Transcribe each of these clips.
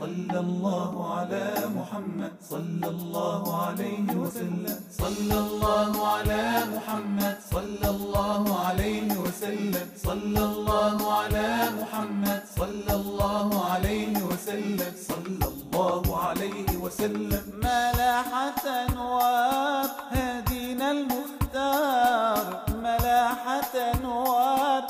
صلى الله على محمد. صلى الله عليه وسلم. صلى الله على محمد. صلى الله عليه وسلم. صلى الله على محمد. صلى الله عليه وسلم. صلى الله عليه وسلم. ملاحة نوار هدينا المختار. ملاحة نوار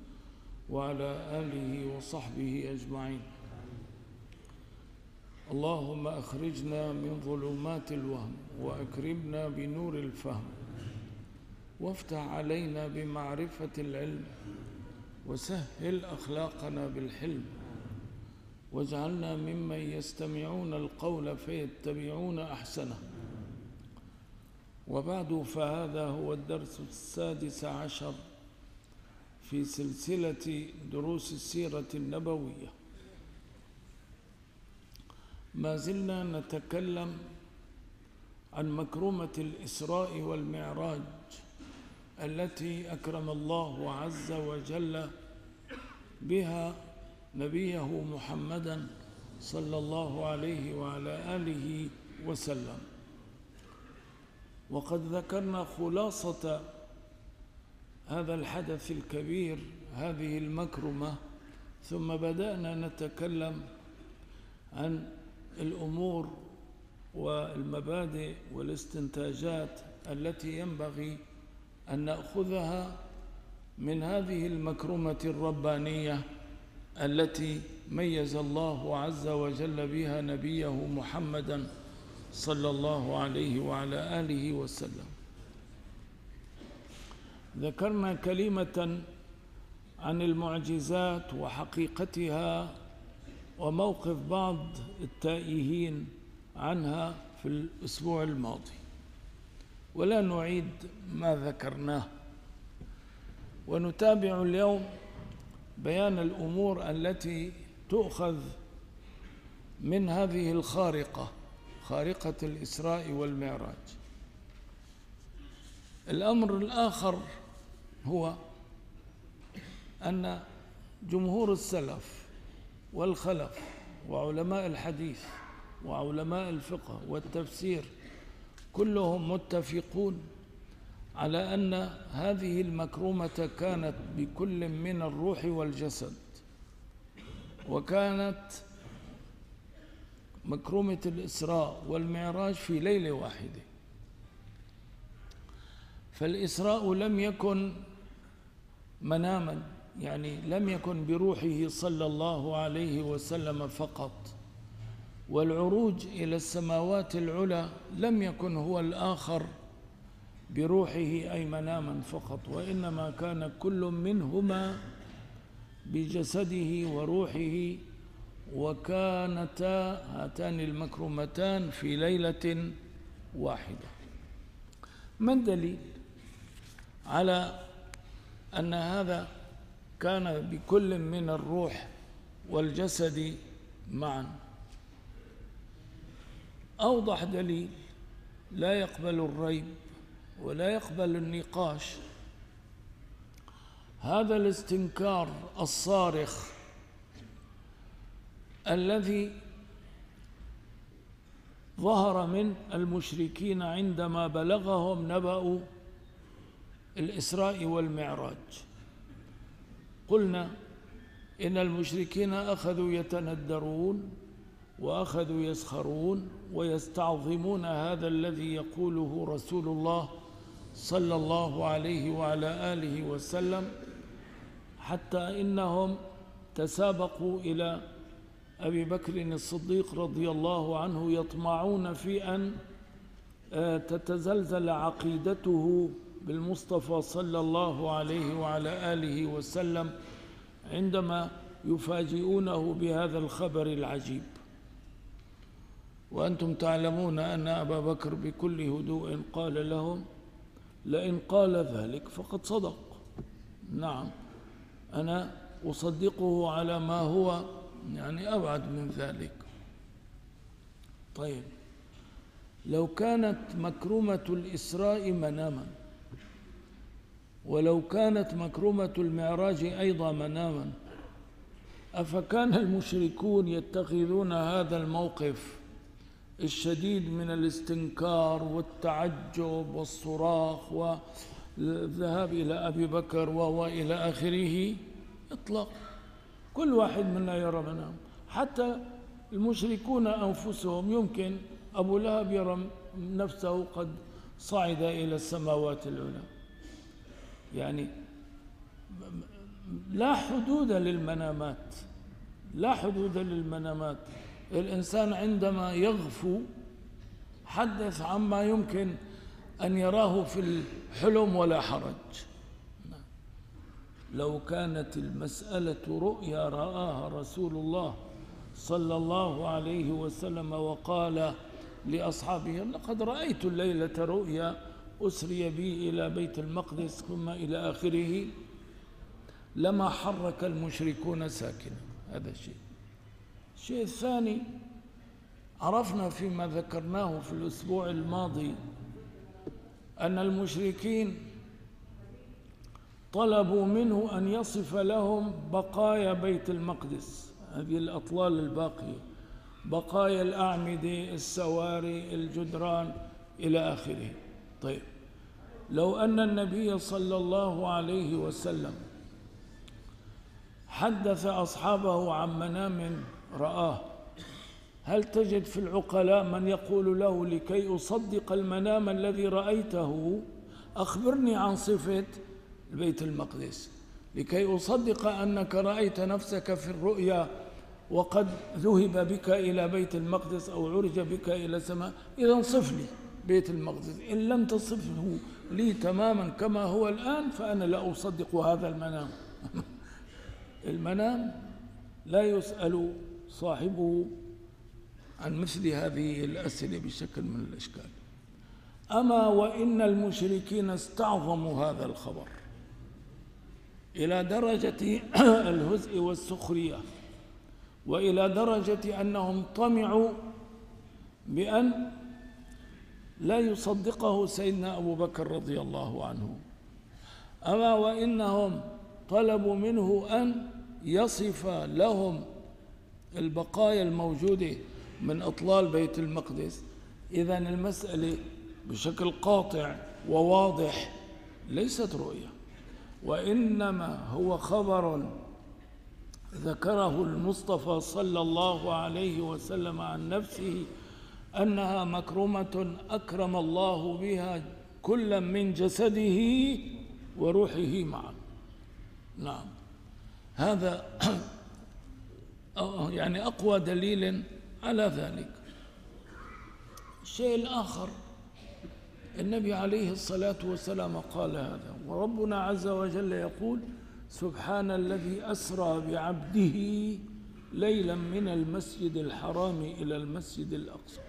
وعلى آله وصحبه أجمعين. اللهم أخرجنا من ظلمات الوهم وأكرمنا بنور الفهم وافتح علينا بمعرفة العلم وسهل أخلاقنا بالحلم واجعلنا ممن يستمعون القول فيتبعون أحسنه. وبعد فهذا هو الدرس السادس عشر في سلسلة دروس السيرة النبوية. ما زلنا نتكلم عن مكرمة الإسراء والمعراج التي أكرم الله عز وجل بها نبيه محمدا صلى الله عليه وعلى آله وسلم. وقد ذكرنا خلاصة هذا الحدث الكبير هذه المكرمة. ثم بدأنا نتكلم عن الأمور والمبادئ والاستنتاجات التي ينبغي أن نأخذها من هذه المكرمة الربانية التي ميز الله عز وجل بها نبيه محمدا صلى الله عليه وعلى آله وسلم. ذكرنا كلمة عن المعجزات وحقيقتها وموقف بعض التائهين عنها في الأسبوع الماضي. ولا نعيد ما ذكرناه. ونتابع اليوم بيان الأمور التي تؤخذ من هذه الخارقة خارقة الإسراء والمعراج. الأمر الآخر هو أن جمهور السلف والخلف وعلماء الحديث وعلماء الفقه والتفسير كلهم متفقون على أن هذه المكرمة كانت بكل من الروح والجسد وكانت مكرمة الإسراء والمعراج في ليلة واحدة. فالإسراء لم يكن مناما يعني لم يكن بروحه صلى الله عليه وسلم فقط. والعروج إلى السماوات العلى لم يكن هو الآخر بروحه أي مناما فقط. وإنما كان كل منهما بجسده وروحه وكانتا هاتان المكرمتان في ليلة واحدة. ما الدليل على أن هذا كان بكل من الروح والجسد معا. أوضح دليل لا يقبل الريب ولا يقبل النقاش. هذا الاستنكار الصارخ الذي ظهر من المشركين عندما بلغهم نبأ الإسراء والمعراج. قلنا إن المشركين أخذوا يتندرون وأخذوا يسخرون ويستعظمون هذا الذي يقوله رسول الله صلى الله عليه وعلى آله وسلم حتى إنهم تسابقوا إلى أبي بكر الصديق رضي الله عنه يطمعون في أن تتزلزل عقيدته بالمصطفى صلى الله عليه وعلى آله وسلم عندما يفاجئونه بهذا الخبر العجيب. وأنتم تعلمون أن أبا بكر بكل هدوء قال لهم لئن قال ذلك فقد صدق. نعم أنا أصدقه على ما هو يعني أبعد من ذلك. طيب لو كانت مكرمة الإسراء مناما ولو كانت مكرمة المعراج أيضا مناما أفكان المشركون يتخذون هذا الموقف الشديد من الاستنكار والتعجب والصراخ والذهاب إلى أبي بكر وإلى آخره؟ إطلاق. كل واحد منا يرى منام حتى المشركون أنفسهم يمكن أبو لهب يرى نفسه قد صعد إلى السماوات العلى. يعني لا حدود للمنامات لا حدود للمنامات. الإنسان عندما يغفو حدث عما يمكن أن يراه في الحلم ولا حرج. لو كانت المسألة رؤيا رآها رسول الله صلى الله عليه وسلم وقال لأصحابه لقد رأيت الليلة رؤيا أسري بي إلى بيت المقدس ثم إلى آخره لما حرك المشركون ساكنا. هذا الشيء الشيء الثاني عرفنا فيما ذكرناه في الأسبوع الماضي أن المشركين طلبوا منه أن يصف لهم بقايا بيت المقدس. هذه الأطلال الباقية. بقايا الأعمدة السواري الجدران إلى آخره. طيب. لو أن النبي صلى الله عليه وسلم حدث أصحابه عن منام رآه هل تجد في العقلاء من يقول له لكي أصدق المنام الذي رأيته؟ أخبرني عن صفة البيت المقدس. لكي أصدق أنك رأيت نفسك في الرؤيا وقد ذهب بك إلى بيت المقدس أو عرج بك إلى السماء. إذا صف لي بيت المقدس. إن لم تصفه لي تماما كما هو الآن فأنا لا أصدق هذا المنام. المنام لا يسأل صاحبه عن مثل هذه الأسئلة بشكل من الأشكال. أما وإن المشركين استعظموا هذا الخبر إلى درجة الهزء والسخرية وإلى درجة أنهم طمعوا بأن لا يصدقه سيدنا أبو بكر رضي الله عنه. أما وإنهم طلبوا منه أن يصف لهم البقايا الموجودة من أطلال بيت المقدس. إذا المسألة بشكل قاطع وواضح ليست رؤية وإنما هو خبر ذكره المصطفى صلى الله عليه وسلم عن نفسه أنها مكرمة أكرم الله بها كل من جسده وروحه معا. نعم. هذا يعني أقوى دليل على ذلك. الشيء الآخر النبي عليه الصلاة والسلام قال هذا وربنا عز وجل يقول سبحان الذي أسرى بعبده ليلا من المسجد الحرام إلى المسجد الأقصى.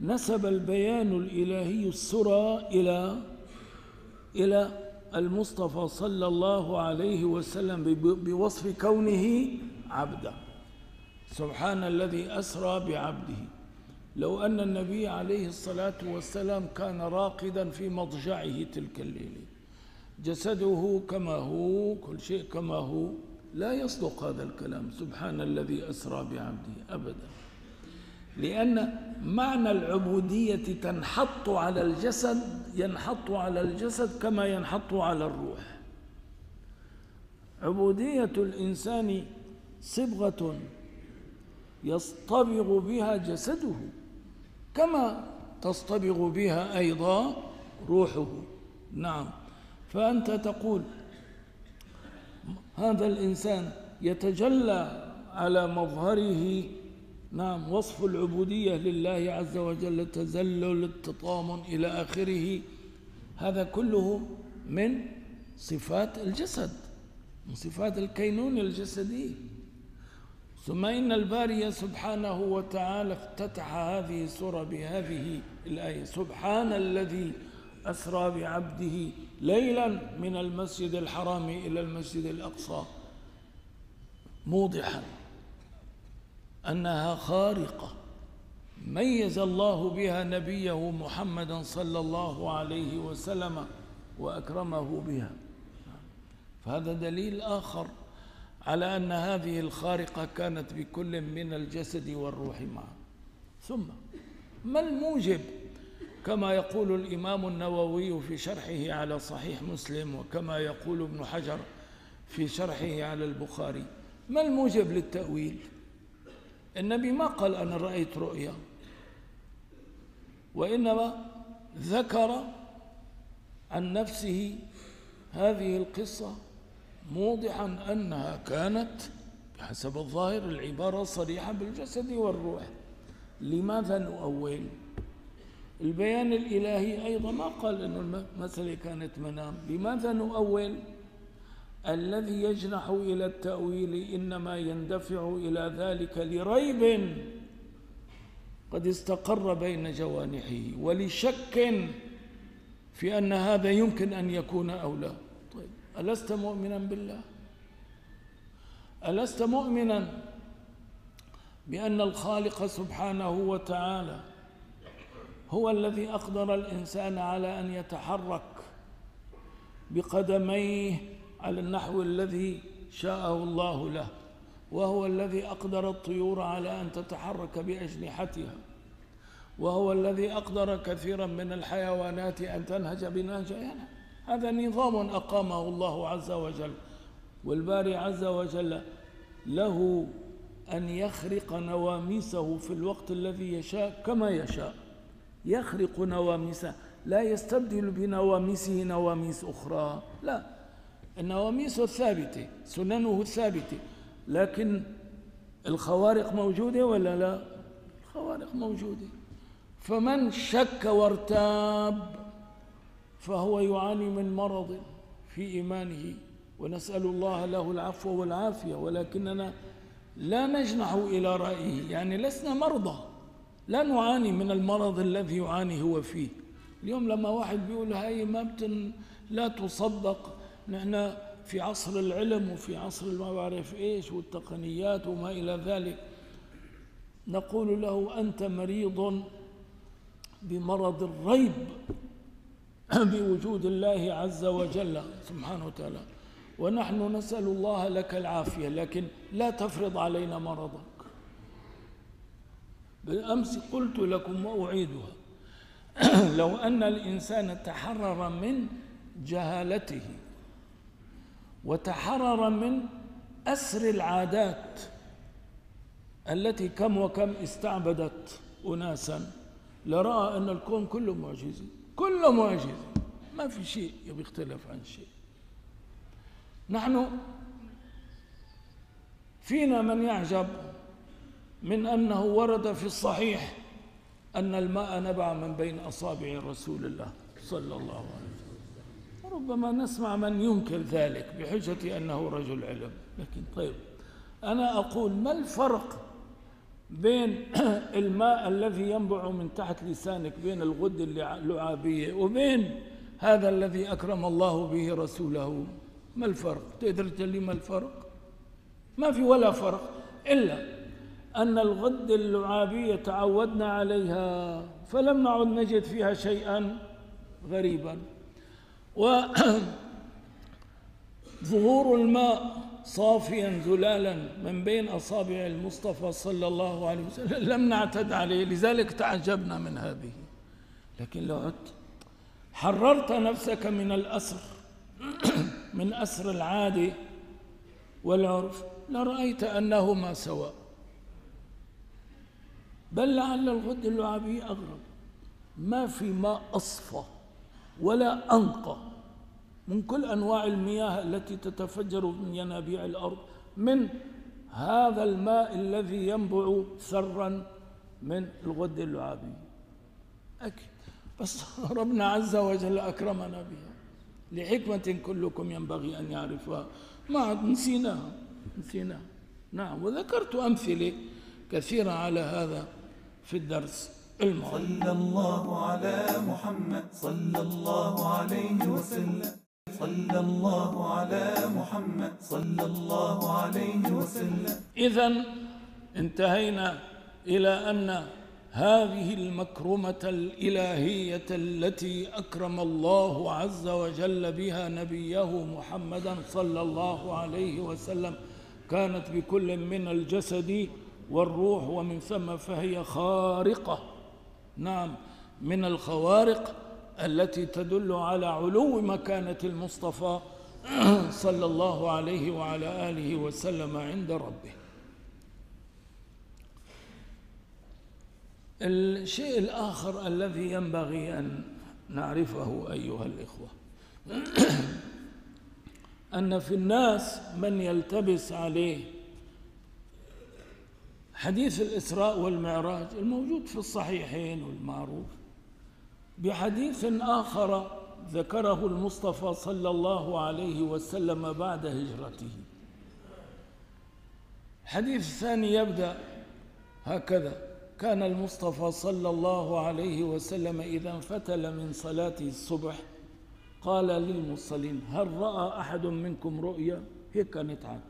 نسب البيان الإلهي السرى إلى إلى المصطفى صلى الله عليه وسلم بوصف كونه عبدا سبحان الذي أسرى بعبده. لو أن النبي عليه الصلاة والسلام كان راقدا في مضجعه تلك الليلة. جسده كما هو كل شيء كما هو لا يصدق هذا الكلام. سبحان الذي أسرى بعبده أبدا. لأن معنى العبودية تنحط على الجسد ينحط على الجسد كما ينحط على الروح. عبودية الإنسان صبغة يصطبغ بها جسده كما تصطبغ بها أيضا روحه. نعم. فأنت تقول هذا الإنسان يتجلى على مظهره نعم وصف العبودية لله عز وجل التذلل التطامن إلى آخره هذا كله من صفات الجسد من صفات الكينون الجسدي. ثم إن الباري سبحانه وتعالى افتتح هذه السورة بهذه الآية سبحان الذي أسرى بعبده ليلا من المسجد الحرام إلى المسجد الأقصى موضحا. أنها خارقة. ميز الله بها نبيه محمدا صلى الله عليه وسلم وأكرمه بها. فهذا دليل آخر على أن هذه الخارقة كانت بكل من الجسد والروح معا. ثم ما الموجب؟ كما يقول الإمام النووي في شرحه على صحيح مسلم وكما يقول ابن حجر في شرحه على البخاري. ما الموجب للتأويل؟ النبي ما قال أنا رأيت رؤيا وإنما ذكر عن نفسه هذه القصة موضحا أنها كانت بحسب الظاهر العبارة صريحة بالجسد والروح. لماذا نؤول؟ البيان الإلهي أيضا ما قال أن المسألة كانت منام. لماذا نؤول؟ الذي يجنح إلى التأويل إنما يندفع إلى ذلك لريب. قد استقر بين جوانحه ولشك في أن هذا يمكن أن يكون أو لا. طيب ألست مؤمنا بالله؟ ألست مؤمنا بأن الخالق سبحانه وتعالى هو الذي أقدر الإنسان على أن يتحرك بقدميه على النحو الذي شاءه الله له وهو الذي أقدر الطيور على أن تتحرك بأجنحتها وهو الذي أقدر كثيرا من الحيوانات أن تنهج بنهجها هذا نظام أقامه الله عز وجل والباري عز وجل له أن يخرق نواميسه في الوقت الذي يشاء كما يشاء. يخرق نواميسه لا يستبدل بنواميسه نواميس أخرى لا. النواميس الثابتة سننه الثابتة. لكن الخوارق موجودة ولا لا؟ الخوارق موجودة. فمن شك وارتاب فهو يعاني من مرض في إيمانه. ونسأل الله له العفو والعافية. ولكننا لا نجنح إلى رأيه. يعني لسنا مرضى. لا نعاني من المرض الذي يعاني هو فيه. اليوم لما واحد بيقول هاي ما بتن لا تصدق. نحن في عصر العلم وفي عصر ما بعرف إيش والتقنيات وما إلى ذلك. نقول له أنت مريض بمرض الريب بوجود الله عز وجل سبحانه وتعالى. ونحن نسأل الله لك العافية لكن لا تفرض علينا مرضك. بالأمس قلت لكم وأعيدها. لو أن الإنسان تحرر من جهالته وتحرر من أسر العادات التي كم وكم استعبدت أناسا. لرأى أن الكون كله معجزة كله معجزة. ما في شيء يختلف عن شيء. نحن فينا من يعجب من أنه ورد في الصحيح أن الماء نبع من بين أصابع رسول الله صلى الله عليه وسلم. ربما نسمع من ينكر ذلك بحجة أنه رجل علم. لكن طيب أنا أقول ما الفرق بين الماء الذي ينبع من تحت لسانك بين الغد اللعابية وبين هذا الذي أكرم الله به رسوله؟ ما الفرق؟ تقدر تقول ما الفرق؟ ما في ولا فرق إلا أن الغد اللعابية تعودنا عليها فلم نعد نجد فيها شيئا غريبا. وظهور الماء صافيا زلالا من بين أصابع المصطفى صلى الله عليه وسلم. لم نعتد عليه لذلك تعجبنا من هذه. لكن لو عدت حررت نفسك من الأسر من أسر العادة والعرف. لرأيت أنهما سواء. بل لعل الغد اللعابي أغرب. ما في ماء أصفى ولا أنقى. من كل أنواع المياه التي تتفجر من ينابيع الأرض من هذا الماء الذي ينبع سرا من الغد اللعابي أكيد. بس ربنا عز وجل أكرمنا بها. لحكمة كلكم ينبغي أن يعرفها. ما نسيناها. نسيناها. نعم. وذكرت أمثلة كثيرة على هذا في الدرس الماضي. صلى الله على محمد. صلى الله عليه وسلم. صلى الله على محمد صلى الله عليه وسلم. إذا انتهينا إلى أن هذه المكرمة الإلهية التي أكرم الله عز وجل بها نبيه محمدا صلى الله عليه وسلم كانت بكل من الجسد والروح ومن ثم فهي خارقة. نعم من الخوارق التي تدل على علو مكانة المصطفى صلى الله عليه وعلى آله وسلم عند ربه. الشيء الآخر الذي ينبغي أن نعرفه أيها الإخوة أن في الناس من يلتبس عليه حديث الإسراء والمعراج الموجود في الصحيحين والمعروف. بحديث آخر ذكره المصطفى صلى الله عليه وسلم بعد هجرته. الحديث الثاني يبدأ هكذا كان المصطفى صلى الله عليه وسلم إذا انفتل من صلاة الصبح قال للمصلين هل رأى أحد منكم رؤيا؟ هيك كانت عاد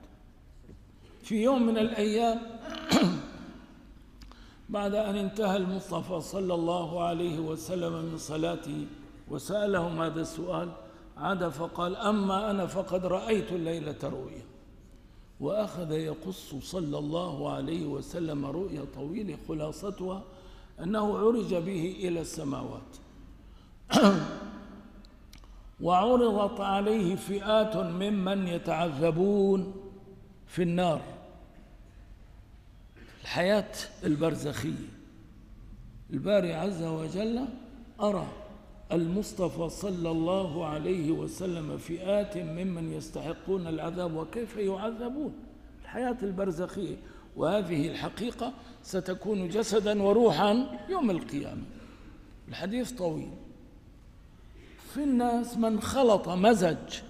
في يوم من الأيام بعد أن انتهى المصطفى صلى الله عليه وسلم من صلاته وسألهم هذا السؤال عاد فقال أما أنا فقد رأيت الليلة رؤيا وأخذ يقص صلى الله عليه وسلم رؤيا طويلة خلاصتها أنه عرج به إلى السماوات. وعرضت عليه فئات ممن يتعذبون في النار. الحياة البرزخية الباري عز وجل أرى المصطفى صلى الله عليه وسلم فئات ممن يستحقون العذاب وكيف يعذبون. الحياة البرزخية وهذه الحقيقة ستكون جسدا وروحا يوم القيامة. الحديث طويل. في الناس من خلط مزج.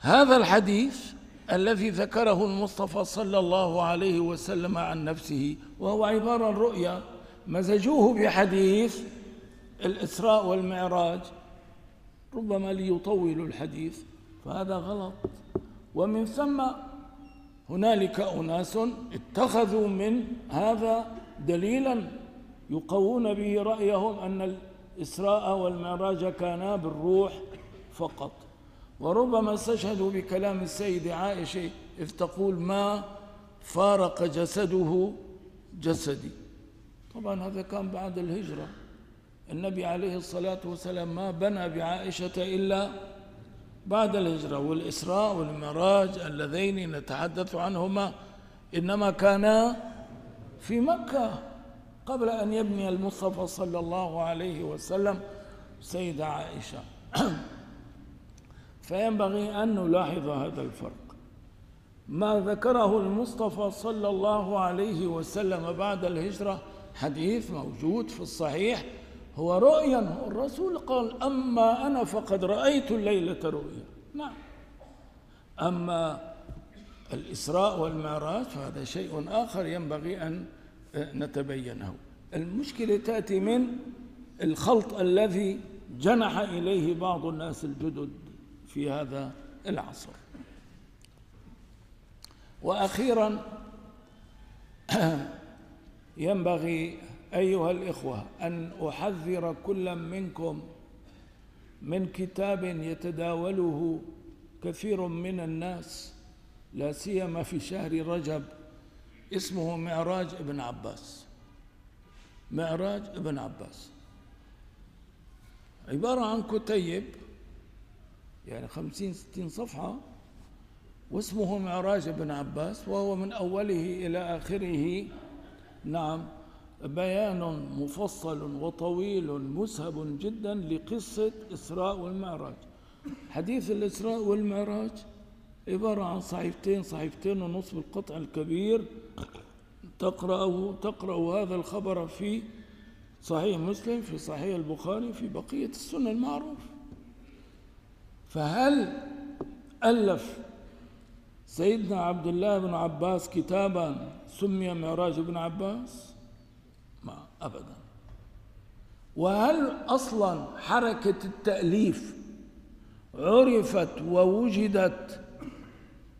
هذا الحديث الذي ذكره المصطفى صلى الله عليه وسلم عن نفسه وهو عبارة عن رؤيا مزجوه بحديث الإسراء والمعراج ربما ليطولوا الحديث فهذا غلط. ومن ثم هنالك أناس اتخذوا من هذا دليلا يقوون به رأيهم أن الإسراء والمعراج كانا بالروح فقط. وربما استشهدوا بكلام السيدة عائشة إذ تقول ما فارق جسده جسدي. طبعا هذا كان بعد الهجرة. النبي عليه الصلاة والسلام ما بنى بعائشة إلا بعد الهجرة. والإسراء والمعراج اللذين نتحدث عنهما إنما كانا في مكة قبل أن يبني المصطفى صلى الله عليه وسلم سيدة عائشة. فينبغي أن نلاحظ هذا الفرق. ما ذكره المصطفى صلى الله عليه وسلم بعد الهجرة حديث موجود في الصحيح هو رؤيا الرسول قال أما أنا فقد رأيت الليلة رؤيا. نعم. أما الإسراء والمعراج فهذا شيء آخر ينبغي أن نتبينه. المشكلة تأتي من الخلط الذي جنح إليه بعض الناس الجدد. في هذا العصر. وأخيرا ينبغي أيها الإخوة أن أحذر كل منكم من كتاب يتداوله كثير من الناس لا سيما في شهر رجب اسمه معراج ابن عباس. معراج ابن عباس. عبارة عن كتيب يعني خمسين ستين صفحة واسمه معراج ابن عباس وهو من أوله إلى آخره. نعم بيان مفصل وطويل مسهب جدا لقصة إسراء والمعراج. حديث الإسراء والمعراج عبارة عن صحيفتين صحيفتين ونصف القطع الكبير. تقرأ تقرأ هذا الخبر في صحيح مسلم في صحيح البخاري في بقية السنة المعروف. فهل ألف سيدنا عبد الله بن عباس كتابا سمي معراج ابن عباس؟ ما أبدا. وهل أصلا حركة التأليف عرفت ووجدت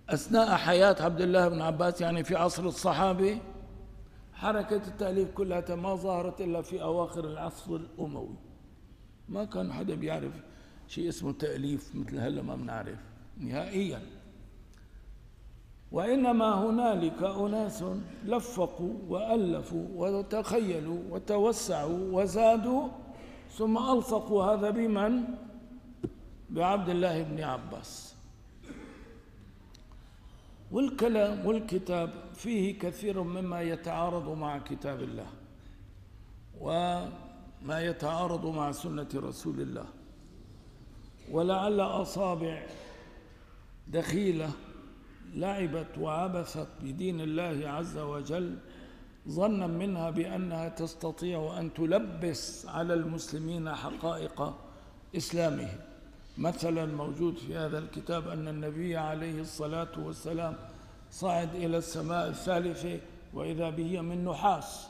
أثناء حياة عبد الله بن عباس يعني في عصر الصحابة؟ حركة التأليف كلها ما ظهرت إلا في أواخر العصر الأموي. ما كان حدا بيعرف شيء اسمه تأليف مثل هلا ما بنعرف نهائيا. وإنما هنالك أناس لفقوا وألفوا وتخيلوا وتوسعوا وزادوا ثم ألصقوا هذا بمن؟ بعبد الله بن عباس. والكلام والكتاب فيه كثير مما يتعارض مع كتاب الله وما يتعارض مع سنة رسول الله. ولعل أصابع دخيلة لعبت وعبثت بدين الله عز وجل ظنا منها بأنها تستطيع أن تلبس على المسلمين حقائق إسلامهم. مثلا موجود في هذا الكتاب أن النبي عليه الصلاة والسلام صعد إلى السماء الثالثة وإذا به من نحاس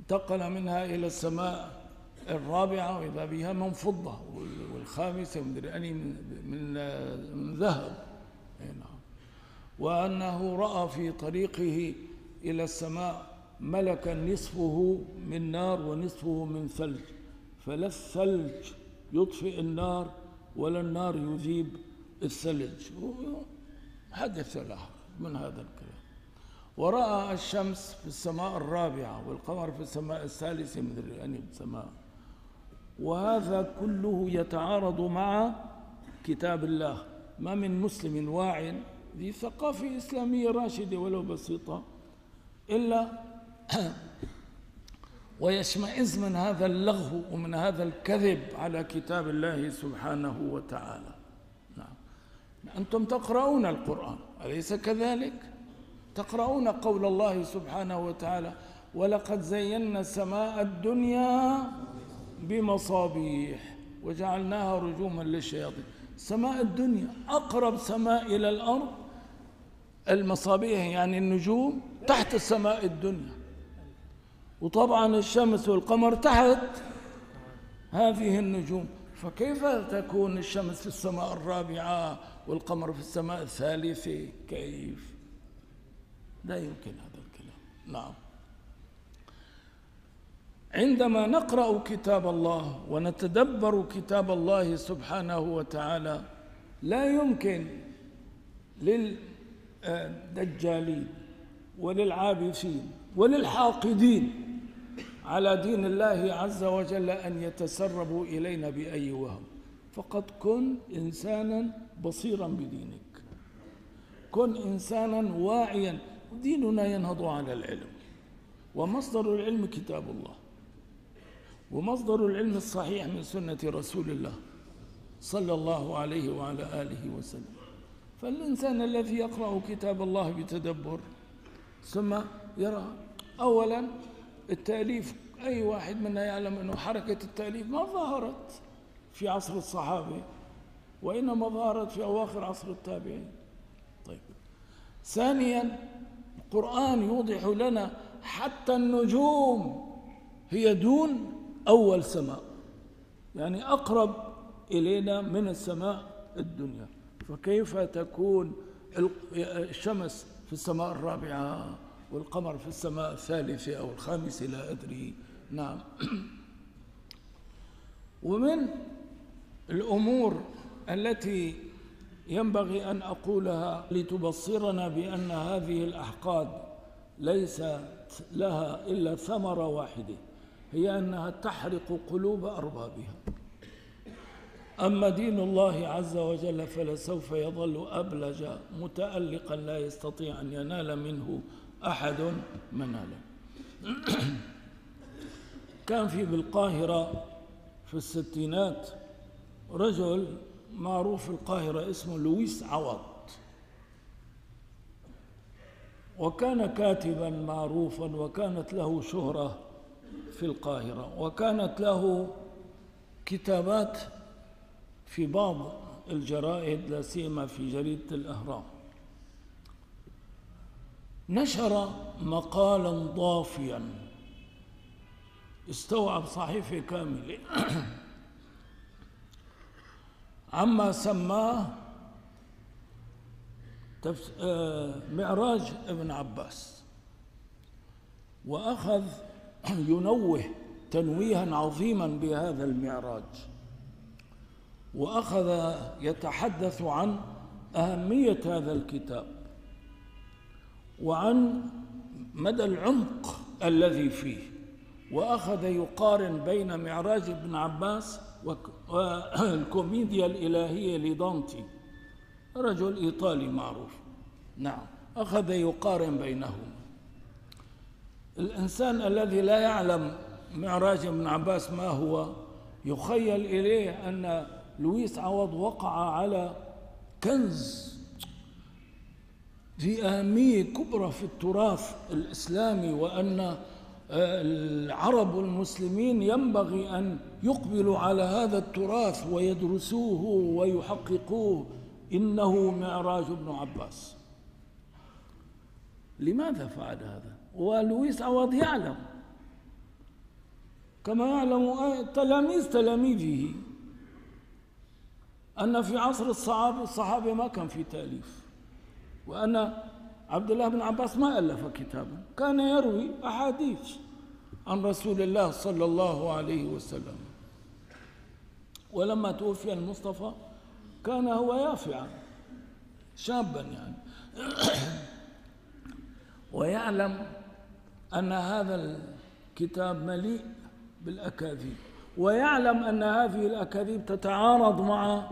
انتقل منها إلى السماء الرابعة وإذا بها من فضة والخامسة من من من ذهب. نعم. وأنه رأى في طريقه إلى السماء ملكا نصفه من نار ونصفه من ثلج. فلا الثلج يطفئ النار ولا النار يذيب الثلج. حدث له من هذا الكلام. ورأى الشمس في السماء الرابعة والقمر في السماء الثالثة مثل يعني السماء. وهذا كله يتعارض مع كتاب الله. ما من مسلم واع ذي ثقافة إسلامية راشدة ولو بسيطة إلا ويشمئز من هذا اللغو ومن هذا الكذب على كتاب الله سبحانه وتعالى. نعم. أنتم تقرؤون القرآن أليس كذلك؟ تقرؤون قول الله سبحانه وتعالى ولقد زينا السماء الدنيا بمصابيح وجعلناها رجوما للشياطين. سماء الدنيا أقرب سماء إلى الأرض. المصابيح يعني النجوم تحت السماء الدنيا. وطبعا الشمس والقمر تحت هذه النجوم. فكيف تكون الشمس في السماء الرابعة والقمر في السماء الثالثة؟ كيف؟ لا يمكن هذا الكلام. نعم. عندما نقرأ كتاب الله ونتدبر كتاب الله سبحانه وتعالى لا يمكن للدجالين وللعابثين وللحاقدين على دين الله عز وجل أن يتسربوا إلينا بأي وهم. فقد كن إنسانا بصيرا بدينك. كن إنسانا واعيا. ديننا ينهض على العلم. ومصدر العلم كتاب الله. ومصدر العلم الصحيح من سنة رسول الله صلى الله عليه وعلى آله وسلم. فالإنسان الذي يقرأ كتاب الله بتدبر ثم يرى أولا التأليف أي واحد منا يعلم أنه حركة التأليف ما ظهرت في عصر الصحابة وإنما ظهرت في أواخر عصر التابعين. طيب. ثانيا القرآن يوضح لنا حتى النجوم هي دون أول سماء. يعني أقرب إلينا من السماء الدنيا. فكيف تكون الشمس في السماء الرابعة والقمر في السماء الثالثة أو الخامسة لا أدري. نعم. ومن الأمور التي ينبغي أن أقولها لتبصرنا بأن هذه الأحقاد ليس لها إلا ثمرة واحدة. هي أنها تحرق قلوب أربابها. أما دين الله عز وجل فلسوف يظل أبلج متألقا لا يستطيع أن ينال منه أحد مناله. كان في بالقاهرة في الستينات رجل معروف في القاهرة اسمه لويس عوض. وكان كاتبا معروفا وكانت له شهرة في القاهرة وكانت له كتابات في بعض الجرائد لا سيما في جريدة الأهرام. نشر مقالا ضافيا. استوعب صحيفة كاملة. عما سماه. آه، معراج ابن عباس. وأخذ ينوه تنويها عظيما بهذا المعراج. وأخذ يتحدث عن أهمية هذا الكتاب وعن مدى العمق الذي فيه. وأخذ يقارن بين معراج ابن عباس والكوميديا الإلهية لدانتي. رجل إيطالي معروف. نعم. أخذ يقارن بينهما. الإنسان الذي لا يعلم معراج ابن عباس ما هو يخيل إليه أن لويس عوض وقع على كنز ذي أهمية كبرى في التراث الإسلامي وأن آه، العرب والمسلمين ينبغي أن يقبلوا على هذا التراث ويدرسوه ويحققوه إنه معراج ابن عباس لماذا فعل هذا؟ ولويس عوض يعلم. كما يعلم تلاميذ تلاميذه أن في عصر الصحابة الصحابة ما كان في تأليف وأن عبد الله بن عباس ما ألف كتابا. كان يروي أحاديث عن رسول الله صلى الله عليه وسلم. ولما توفي المصطفى كان هو يافعا شابا يعني. ويعلم أن هذا الكتاب مليء بالأكاذيب ويعلم أن هذه الأكاذيب تتعارض مع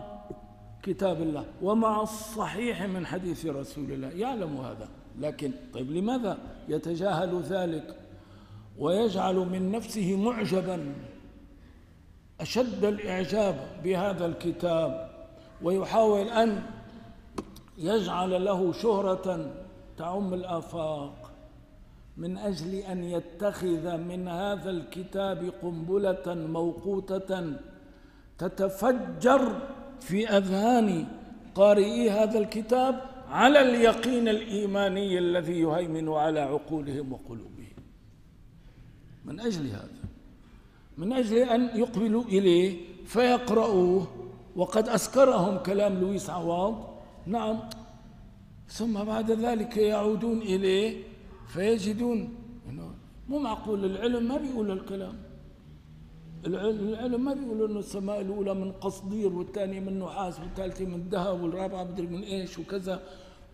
كتاب الله ومع الصحيح من حديث رسول الله. يعلم هذا لكن طيب لماذا يتجاهل ذلك ويجعل من نفسه معجبا؟ أشد الإعجاب بهذا الكتاب ويحاول أن يجعل له شهرة تعم الآفاق. من أجل أن يتخذ من هذا الكتاب قنبلة موقوتة تتفجر في أذهان قارئي هذا الكتاب على اليقين الإيماني الذي يهيمن على عقولهم وقلوبهم. من أجل هذا من أجل أن يقبلوا إليه فيقرؤوه. وقد أسكرهم كلام لويس عواض نعم ثم بعد ذلك يعودون إليه. فيجدون. إنه مو معقول العلم ما بيقول الكلام. العلم, ما بيقول إنه السماء الأولى من قصدير والثانيه من نحاس والثالثه من ذهب والرابعة مدري من إيش وكذا.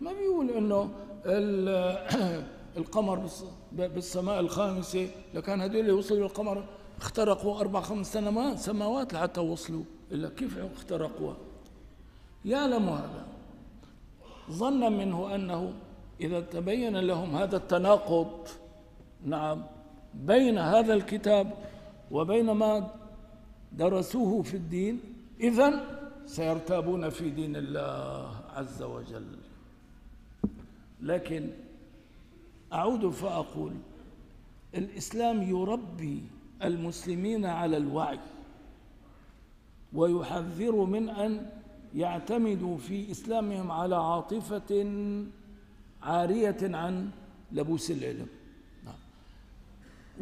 ما بيقول إنه ال- القمر بالس- بالسماء الخامسة. لكان هدول يوصلوا للقمر اخترقوا أربع خمس سنوات سماوات لحتى وصلوا. إلا كيف اخترقوها؟ يعلم هذا. ظن منه أنه إذا تبين لهم هذا التناقض نعم بين هذا الكتاب وبين ما درسوه في الدين اذا سيرتابون في دين الله عز وجل. لكن أعود فأقول الإسلام يربي المسلمين على الوعي ويحذر من أن يعتمدوا في إسلامهم على عاطفة عارية عن لبوس العلم. نعم.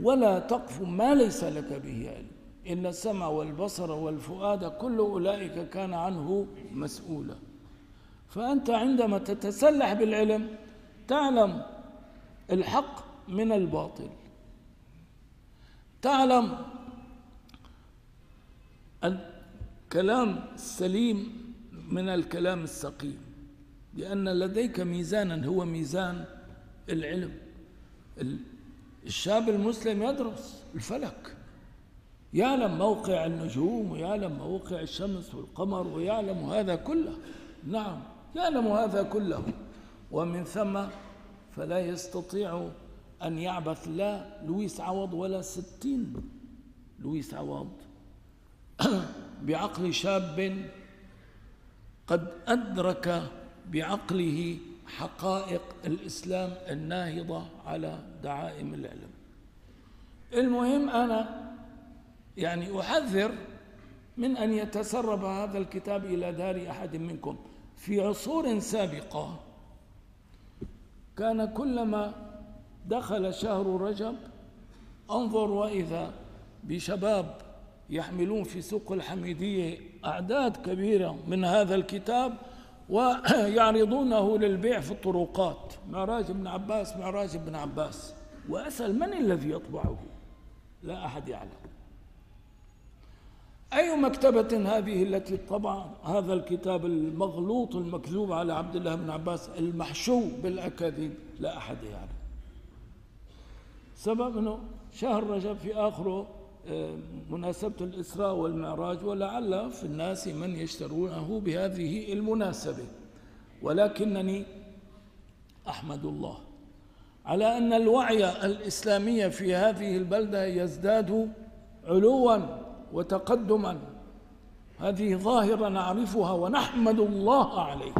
ولا تقف ما ليس لك به علم. إن السمع والبصر والفؤاد كل أولئك كان عنه مسؤولا. فأنت عندما تتسلح بالعلم تعلم الحق من الباطل. تعلم الكلام السليم من الكلام السقيم. لأن لديك ميزانا هو ميزان العلم. ال- الشاب المسلم يدرس الفلك. يعلم موقع النجوم ويعلم موقع الشمس والقمر ويعلم هذا كله. نعم يعلم هذا كله. ومن ثم فلا يستطيع أن يعبث لا لويس عوض ولا ستين لويس عوض. بعقل شاب قد أدرك بعقله حقائق الإسلام الناهضة على دعائم العلم. المهم أنا يعني أحذر من أن يتسرب هذا الكتاب إلى دار أحد منكم. في عصور سابقة كان كلما دخل شهر رجب انظر وإذا بشباب يحملون في سوق الحميدية أعداد كبيرة من هذا الكتاب ويعرضونه للبيع في الطرقات. معراج ابن عباس معراج ابن عباس. وأسأل من الذي يطبعه؟ لا أحد يعلم. أي مكتبة هذه التي طبع هذا الكتاب المغلوط المكذوب على عبد الله بن عباس المحشو بالأكاذيب؟ لا أحد يعلم. سبب أنه شهر رجب في آخره مناسبة الإسراء والمعراج ولعل في الناس من يشترونه بهذه المناسبة. ولكنني أحمد الله على أن الوعي الإسلامي في هذه البلدة يزداد علوا وتقدما. هذه ظاهرة نعرفها ونحمد الله عليه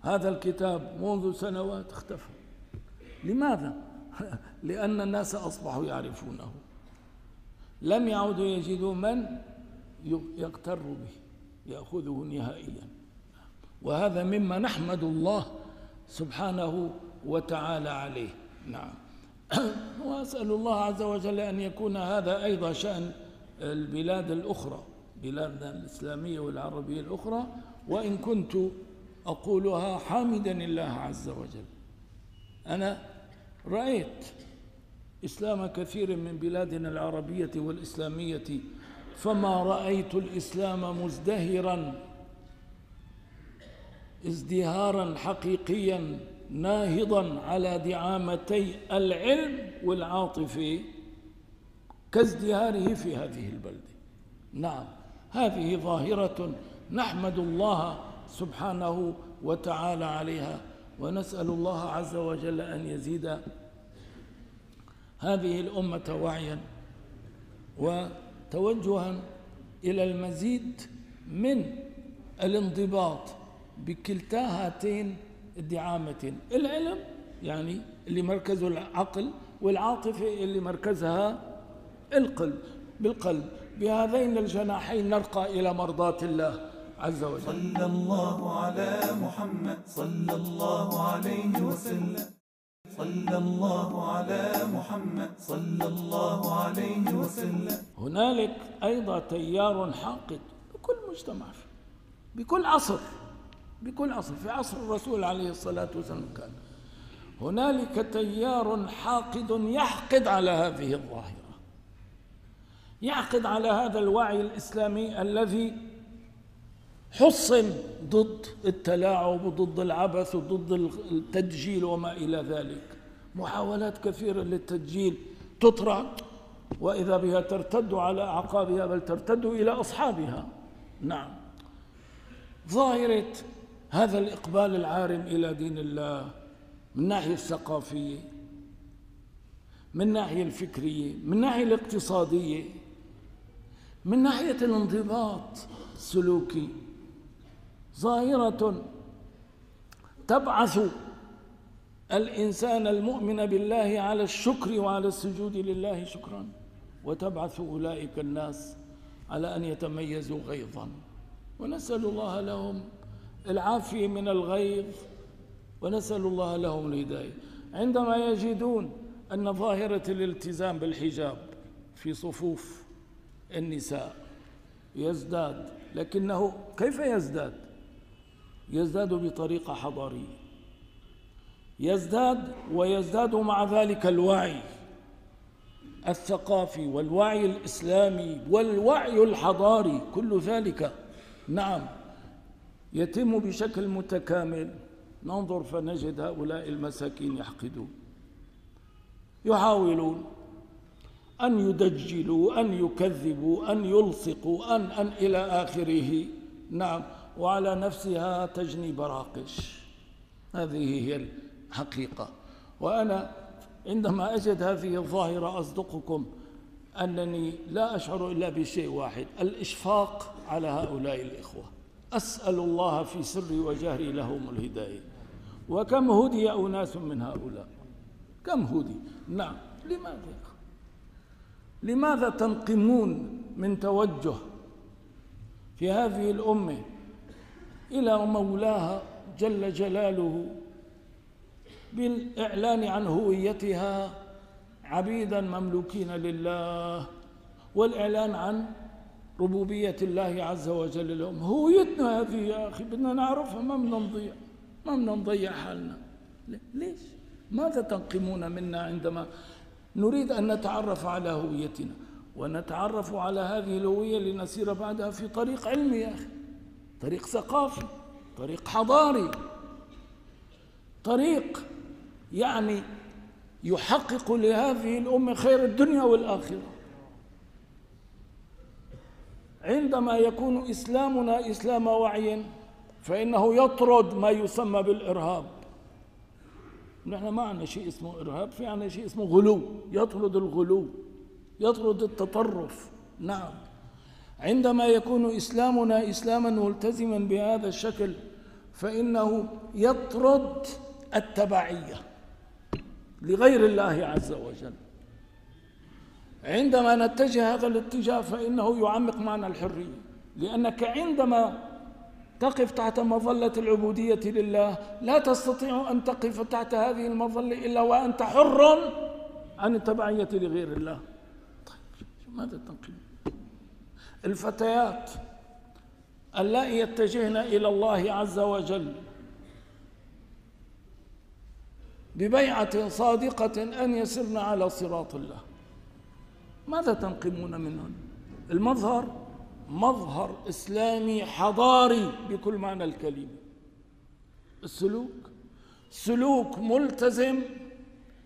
هذا الكتاب منذ سنوات اختفى. لماذا؟ لأن الناس أصبحوا يعرفونه. لم يعودوا يجدوا من يغتر به يأخذه نهائيا. وهذا مما نحمد الله سبحانه وتعالى عليه. نعم. وأسأل الله عز وجل أن يكون هذا أيضا شأن البلاد الأخرى بلادنا الإسلامية والعربية الأخرى. وإن كنت أقولها حامدا الله عز وجل. أنا رأيت إسلام كثير من بلادنا العربية والإسلامية فما رأيت الإسلام مزدهرا ازدهارا حقيقيا ناهضا على دعامتي العلم والعاطفة كازدهاره في هذه البلدة. نعم هذه ظاهرة نحمد الله سبحانه وتعالى عليها. ونسأل الله عز وجل أن يزيد هذه الأمة وعيا وتوجها إلى المزيد من الانضباط بكلتا هاتين الدعامتين. العلم يعني اللي مركزه العقل والعاطفة اللي مركزها القلب. بالقلب. بهذين الجناحين نرقى إلى مرضاة الله. عز وجل. صلى الله على محمد. صلى الله عليه وسلم. صلى الله على محمد. صلى الله عليه وسلم. هنالك أيضا تيار حاقد بكل مجتمع بكل عصر. بكل عصر. في عصر الرسول عليه الصلاة والسلام كان. هنالك تيار حاقد يحقد على هذه الظاهرة. يعقد على هذا الوعي الإسلامي الذي حصن ضد التلاعب وضد العبث وضد التدجيل وما إلى ذلك. محاولات كثيرة للتدجيل تطرح وإذا بها ترتد على أعقابها بل ترتد إلى أصحابها. نعم. ظاهرة هذا الإقبال العارم إلى دين الله من الناحية الثقافية من الناحية الفكرية من الناحية الاقتصادية من ناحية الانضباط السلوكي. ظاهرة تبعث الإنسان المؤمن بالله على الشكر وعلى السجود لله شكرا. وتبعث أولئك الناس على أن يتميزوا غيظا. ونسأل الله لهم العافية من الغيظ. ونسأل الله لهم الهداية. عندما يجدون أن ظاهرة الالتزام بالحجاب في صفوف النساء يزداد لكنه كيف يزداد؟ يزداد بطريقة حضارية يزداد ويزداد مع ذلك الوعي الثقافي والوعي الإسلامي والوعي الحضاري كل ذلك نعم يتم بشكل متكامل. ننظر فنجد هؤلاء المساكين يحقدون يحاولون أن يدجلوا أن يكذبوا أن يلصقوا أن أن إلى آخره. نعم وعلى نفسها تجني براقش. هذه هي الحقيقة. وأنا عندما أجد هذه الظاهرة أصدقكم أنني لا أشعر إلا بشيء واحد الإشفاق على هؤلاء الإخوة. أسأل الله في سري وجهري لهم الهداية. وكم هدي أناس من هؤلاء؟ كم هودي نعم. لماذا لماذا تنقمون من توجه في هذه الأمة إلى مولاها جل جلاله بالإعلان عن هويتها عبيدا مملوكين لله والإعلان عن ربوبية الله عز وجل لهم. هويتنا هذه يا أخي بدنا نعرفها ما بدنا نضيع ما بدنا نضيع حالنا. ليش؟ ماذا تنقمون منا عندما نريد أن نتعرف على هويتنا؟ ونتعرف على هذه الهوية لنسير بعدها في طريق علمي يا أخي. طريق ثقافي طريق حضاري. طريق يعني يحقق لهذه الأمة خير الدنيا والآخرة. عندما يكون إسلامنا إسلام وعي فإنه يطرد ما يسمى بالإرهاب. نحن ما عندنا شيء اسمه إرهاب في عندنا شيء اسمه غلو. يطرد الغلو يطرد التطرف. نعم. عندما يكون إسلامنا إسلاما ملتزما بهذا الشكل فإنه يطرد التبعية لغير الله عز وجل. عندما نتجه هذا الاتجاه فإنه يعمق معنى الحرية لأنك عندما تقف تحت مظلة العبودية لله لا تستطيع أن تقف تحت هذه المظلة إلا وأنت حر عن التبعية لغير الله. طيب ماذا تنقل؟ الفتيات اللائي يتجهن إلى الله عز وجل ببيعة صادقة أن يسرن على صراط الله. ماذا تنقمون منهن؟ المظهر مظهر إسلامي حضاري بكل معنى الكلمة. السلوك سلوك ملتزم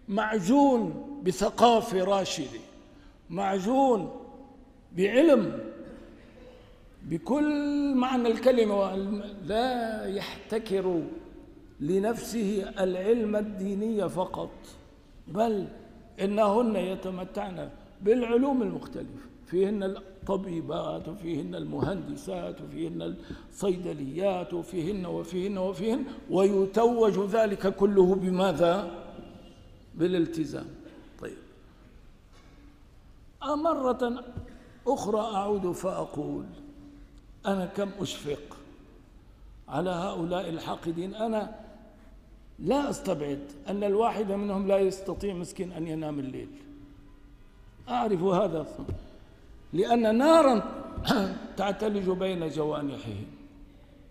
معجون بثقافة راشدة معجون بعلم بكل معنى الكلمة لا يحتكر لنفسه العلم الديني فقط بل إنهن يتمتعن بالعلوم المختلفة. فيهن الطبيبات وفيهن المهندسات وفيهن الصيدليات وفيهن وفيهن وفيهن ويتوج ذلك كله بماذا؟ بالالتزام. طيب. مرة أخرى أعود فأقول أنا كم أشفق على هؤلاء الحاقدين؟ أنا لا أستبعد أن الواحد منهم لا يستطيع مسكين أن ينام الليل. أعرف هذا لأن نارا تعتلج بين جوانحهم.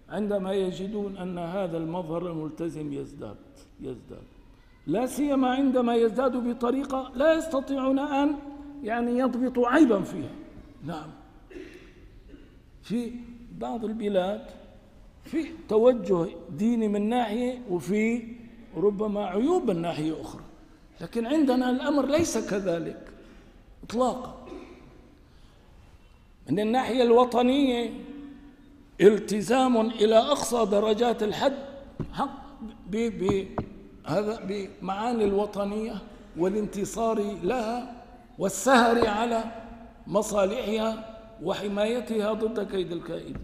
عندما يجدون أن هذا المظهر الملتزم يزداد يزداد. لا سيما عندما يزداد بطريقة لا يستطيعون أن يعني يضبطوا عيبا فيها. نعم. في بعض البلاد في توجه ديني من ناحية وفي ربما عيوب من ناحية أخرى. لكن عندنا الأمر ليس كذلك إطلاقا. من الناحية الوطنية التزام إلى أقصى درجات الحد هذا بمعاني الوطنية والانتصار لها والسهر على مصالحها وحمايتها ضد كيد الكائد.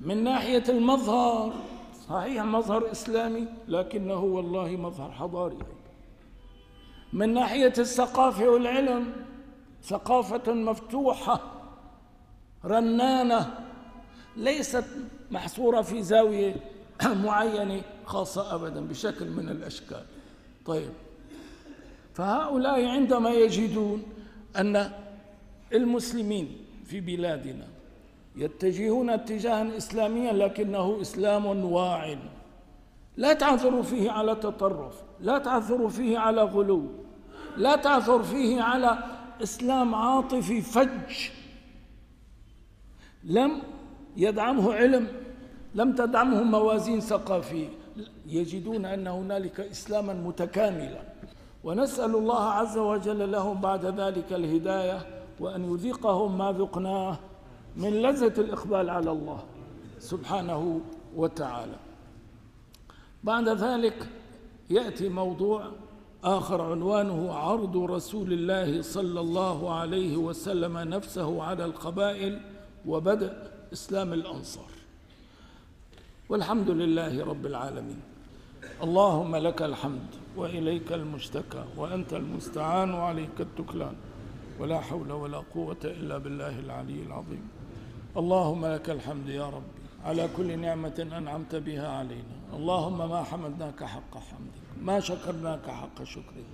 من ناحية المظهر صحيح مظهر إسلامي لكنه والله مظهر حضاري. من ناحية الثقافة والعلم ثقافة مفتوحة رنانة ليست محصورة في زاوية معينة خاصة أبدا بشكل من الأشكال. طيب فهؤلاء عندما يجدون أن المسلمين في بلادنا يتجهون اتجاها إسلاميا لكنه إسلام واع. لا تعثر فيه على تطرف لا تعثر فيه على غلو لا تعثر فيه على إسلام عاطفي فج. لم يدعمه علم لم تدعمه موازين ثقافية يجدون أن هنالك إسلاما متكاملا. ونسأل الله عز وجل لهم بعد ذلك الهداية وأن يذيقهم ما ذقناه من لذة الإقبال على الله سبحانه وتعالى. بعد ذلك يأتي موضوع آخر عنوانه عرض رسول الله صلى الله عليه وسلم نفسه على القبائل وبدء إسلام الأنصار. والحمد لله رب العالمين. اللهم لك الحمد وإليك المشتكى وأنت المستعان وعليك التكلان. ولا حول ولا قوة إلا بالله العلي العظيم. اللهم لك الحمد يا ربي. على كل نعمة أنعمت بها علينا. اللهم ما حمدناك حق حمدك ما شكرناك حق شكرك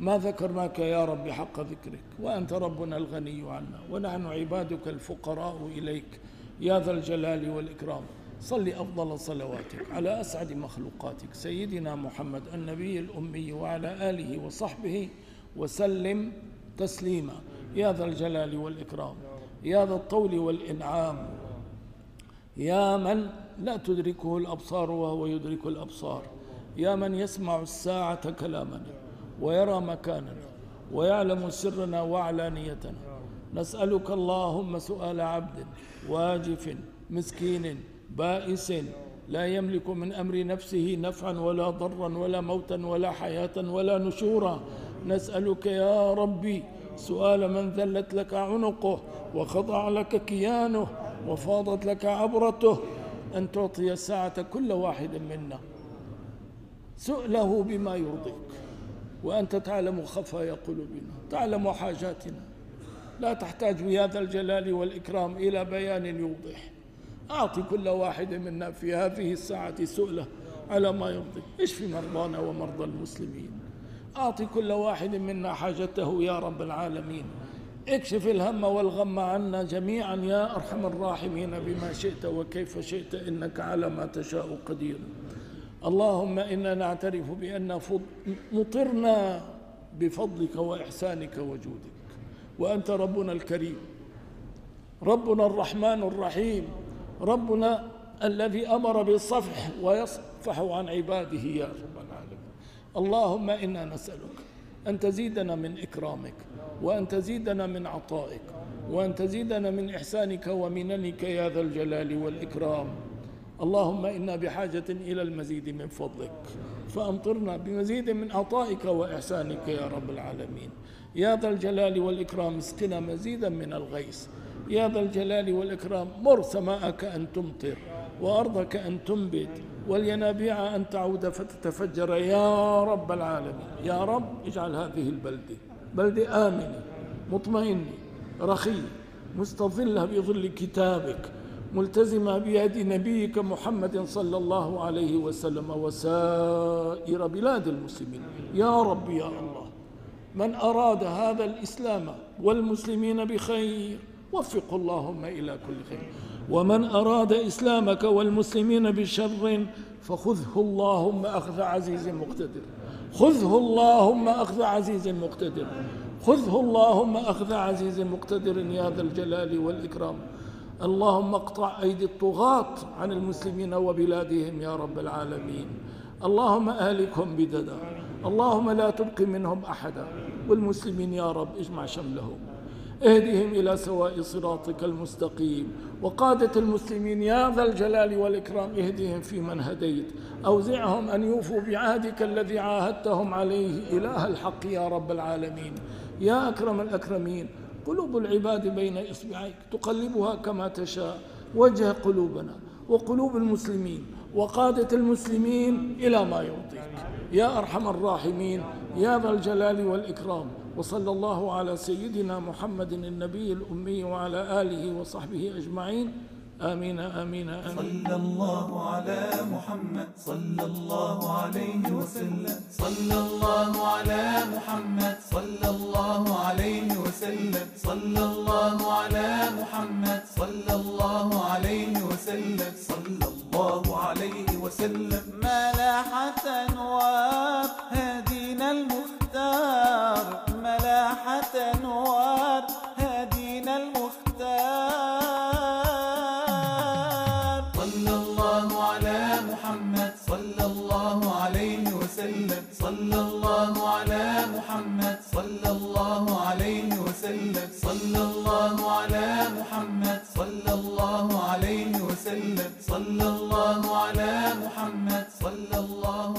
ما ذكرناك يا رب حق ذكرك. وأنت ربنا الغني عنا. ونحن عبادك الفقراء إليك. يا ذا الجلال والإكرام. صل أفضل صلواتك على أسعد مخلوقاتك. سيدنا محمد النبي الأمي وعلى آله وصحبه وسلم. تسليما. يا ذا الجلال والإكرام. يا ذا الطول والإنعام. يا من لا تدركه الأبصار وهو يدرك الأبصار. يا من يسمع الساعة كلامنا ويرى مكاننا ويعلم سرنا وعلانيتنا. نسألك اللهم سؤال عبد واجف مسكين بائس لا يملك من أمر نفسه نفعا ولا ضرا ولا موتا ولا حياة ولا نشورا. نسألك يا ربي سؤال من ذلت لك عنقه وخضع لك كيانه وفاضت لك عبرته أن تعطي الساعة كل واحد منا. سؤله بما يرضيك وأنت تعلم خفايا قلوبنا تعلم حاجاتنا. لا تحتاج يا ذا الجلال والإكرام إلى بيان يوضح. أعطي كل واحد منا في هذه الساعة سؤله على ما يرضي اشف مرضانا ومرضى المسلمين. أعطي كل واحد منا حاجته يا رب العالمين. اكشف الهم والغم عنا جميعا يا أرحم الراحمين بما شئت وكيف شئت إنك على ما تشاء قدير. اللهم إنا نعترف بأن مطرنا بفضلك وإحسانك وجودك. وأنت ربنا الكريم. ربنا الرحمن الرحيم. ربنا الذي أمر بالصفح ويصفح عن عباده يا رب. اللهم إنا نسألك أن تزيدنا من إكرامك وأن تزيدنا من عطائك وأن تزيدنا من إحسانك ومننك يا ذا الجلال والإكرام. اللهم إنا بحاجة إلى المزيد من فضلك فأمطرنا بمزيد من عطائك وإحسانك يا رب العالمين. يا ذا الجلال والإكرام اسقنا مزيدا من الغيث. يا ذا الجلال والإكرام مر سماءك أن تمطر. وأرضك أن تنبت والينابيع أن تعود فتتفجر. يا رب العالمين يا رب اجعل هذه البلدة بلدة آمنة مطمئنة رخية مستظلة بظل كتابك ملتزمة بيد نبيك محمد صلى الله عليه وسلم وسائر بلاد المسلمين. يا رب يا الله من أراد هذا الإسلام والمسلمين بخير وفق اللهم إلى كل خير. ومن أراد إسلامك والمسلمين بشر فخذه اللهم أخذ عزيز مقتدر. خذه اللهم أخذ عزيز مقتدر. خذه اللهم أخذ عزيز مقتدر يا ذا الجلال والإكرام. اللهم اقطع أيدي الطغاة عن المسلمين وبلادهم يا رب العالمين. اللهم أهلكهم بددا. اللهم لا تبقي منهم أحدا. والمسلمين يا رب اجمع شملهم. اهدهم إلى سواء صراطك المستقيم. وقادة المسلمين يا ذا الجلال والإكرام اهدهم في من هديت. أوزعهم أن يوفوا بعهدك الذي عاهدتهم عليه إله الحق يا رب العالمين. يا أكرم الأكرمين قلوب العباد بين إصبعيك تقلبها كما تشاء. وجه قلوبنا وقلوب المسلمين وقادة المسلمين إلى ما يرضيك. يا أرحم الراحمين يا ذا الجلال والإكرام. وصلى الله على سيدنا محمد النبي الأمي وعلى آله وصحبه أجمعين. آمين آمين آمين. صلى الله على محمد صلى الله عليه وسلم. صلى الله على محمد صلى الله عليه وسلم. صلى الله على محمد صلى الله عليه وسلم. صلى الله عليه وسلم. ملاحة أنوار هدينا المختار. ملاحة أنوار هدينا المختار. صلى الله على محمد صلى الله عليه وسلم. صلى الله على محمد صلى الله عليه وسلم. صلى الله على محمد صلى الله عليه وسلم. صلى الله على محمد صلى الله